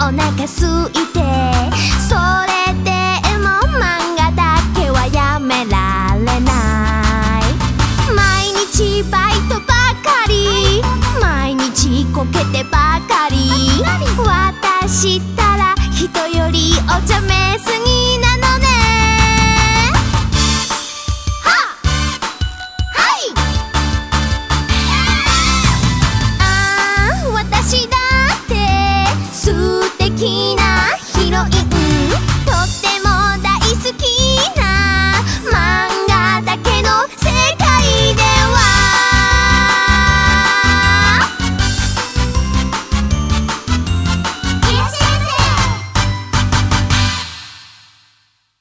お腹すいてそれでも漫画だけはやめられない。毎日バイトばかり毎日こけてばかり。私ったら人よりお茶目